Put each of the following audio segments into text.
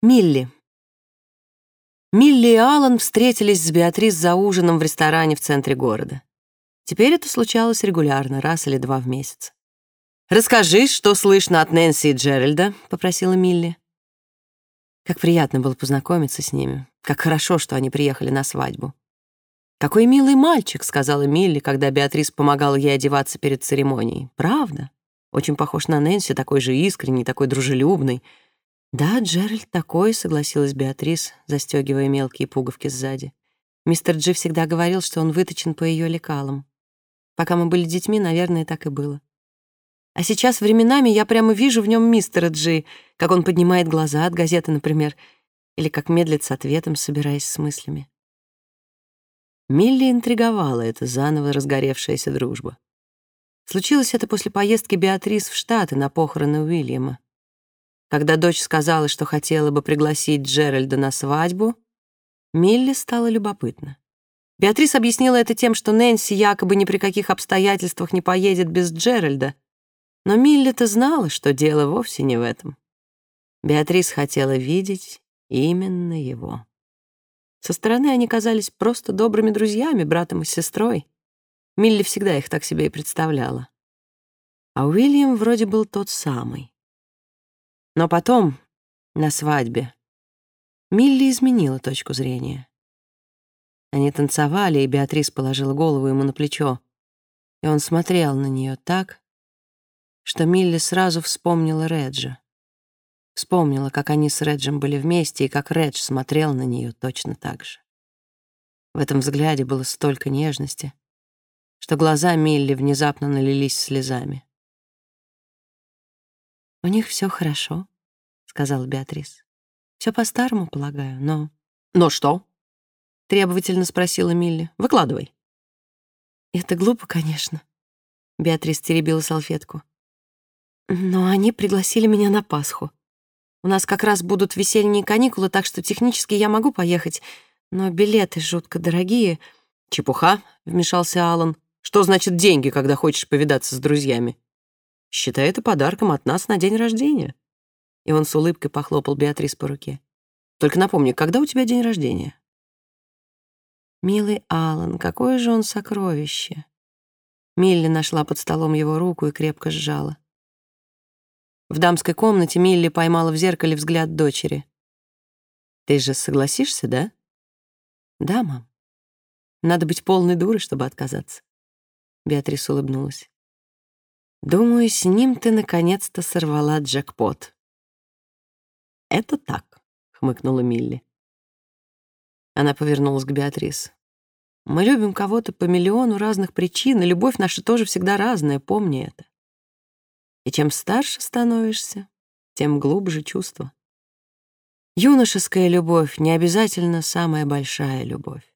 Милли. Милли и Алан встретились с Беатрис за ужином в ресторане в центре города. Теперь это случалось регулярно, раз или два в месяц. «Расскажи, что слышно от Нэнси и Джеральда», — попросила Милли. Как приятно было познакомиться с ними. Как хорошо, что они приехали на свадьбу. «Какой милый мальчик», — сказала Милли, когда Беатрис помогала ей одеваться перед церемонией. «Правда? Очень похож на Нэнси, такой же искренний, такой дружелюбный». «Да, Джеральд такой», — согласилась Беатрис, застегивая мелкие пуговки сзади. Мистер Джи всегда говорил, что он выточен по ее лекалам. Пока мы были детьми, наверное, так и было. А сейчас временами я прямо вижу в нем мистера Джи, как он поднимает глаза от газеты, например, или как медлит с ответом, собираясь с мыслями. Милли интриговала эта заново разгоревшаяся дружба. Случилось это после поездки Беатрис в Штаты на похороны Уильяма. Когда дочь сказала, что хотела бы пригласить Джеральда на свадьбу, Милли стало любопытно. Беатрис объяснила это тем, что Нэнси якобы ни при каких обстоятельствах не поедет без Джеральда, но Милли-то знала, что дело вовсе не в этом. Беатрис хотела видеть именно его. Со стороны они казались просто добрыми друзьями, братом и сестрой. Милли всегда их так себе и представляла. А Уильям вроде был тот самый. Но потом, на свадьбе, Милли изменила точку зрения. Они танцевали, и Беатрис положила голову ему на плечо, и он смотрел на нее так, что Милли сразу вспомнила Реджа. Вспомнила, как они с Реджем были вместе, и как Редж смотрел на нее точно так же. В этом взгляде было столько нежности, что глаза Милли внезапно налились слезами. «У них все хорошо», — сказала Беатрис. Все по-старому, полагаю, но...» «Но что?» — требовательно спросила Милли. «Выкладывай». «Это глупо, конечно», — Беатрис теребила салфетку. «Но они пригласили меня на Пасху. У нас как раз будут весенние каникулы, так что технически я могу поехать, но билеты жутко дорогие». «Чепуха», — вмешался Алан. «Что значит деньги, когда хочешь повидаться с друзьями?» «Считай это подарком от нас на день рождения» и он с улыбкой похлопал Беатрис по руке. «Только напомни, когда у тебя день рождения?» «Милый Алан, какое же он сокровище!» Милли нашла под столом его руку и крепко сжала. В дамской комнате Милли поймала в зеркале взгляд дочери. «Ты же согласишься, да?» «Да, мам. Надо быть полной дурой, чтобы отказаться». Беатрис улыбнулась. «Думаю, с ним ты наконец-то сорвала джекпот». «Это так», — хмыкнула Милли. Она повернулась к Беатрис. «Мы любим кого-то по миллиону разных причин, и любовь наша тоже всегда разная, помни это. И чем старше становишься, тем глубже чувства. Юношеская любовь не обязательно самая большая любовь».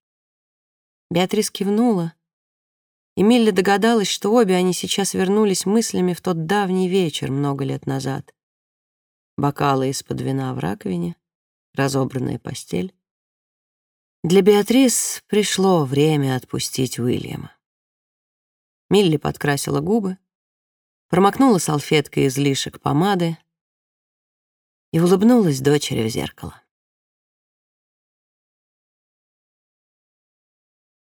Беатрис кивнула, и догадалась, что обе они сейчас вернулись мыслями в тот давний вечер много лет назад бокалы из-под вина в раковине, разобранная постель. Для Беатрис пришло время отпустить Уильяма. Милли подкрасила губы, промокнула салфеткой излишек помады и улыбнулась дочери в зеркало.